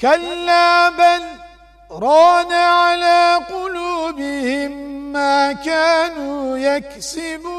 كلا بل ران على قلوبهم ما كانوا يكسبون.